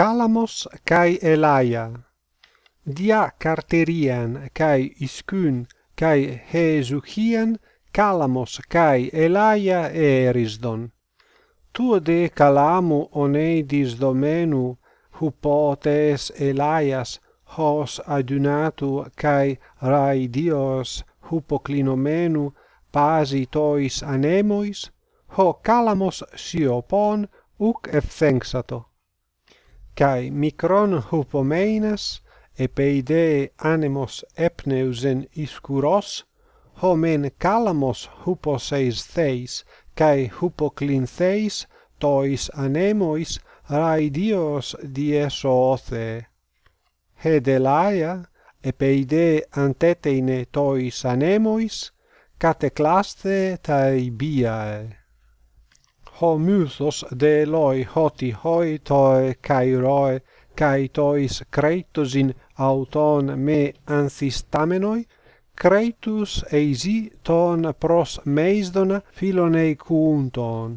Calamos kai Elaia. Dia Carterian kai Iskun kai Hesuchian Calamos kai Elaia erisdon. Tu de Calamu oneidis domenu hupotes Elaias hos adunatu kai raidios hupoclinomenu pasi tois anemois ho calamos siopon uc effenxato kai mikron hupomeines epeide anemos epneusen iskuros homen kalamos huposeis theis kai hupoklintheis tois anemois raidios diesoothe hedelaia epeide anteteine tois anemois kateklaste tai biae ho musos de loi hoti hoi toi kai roi kai tois kreitosin auton me anthistamenoi kreitus eisi ton pros meisdona philonei kunton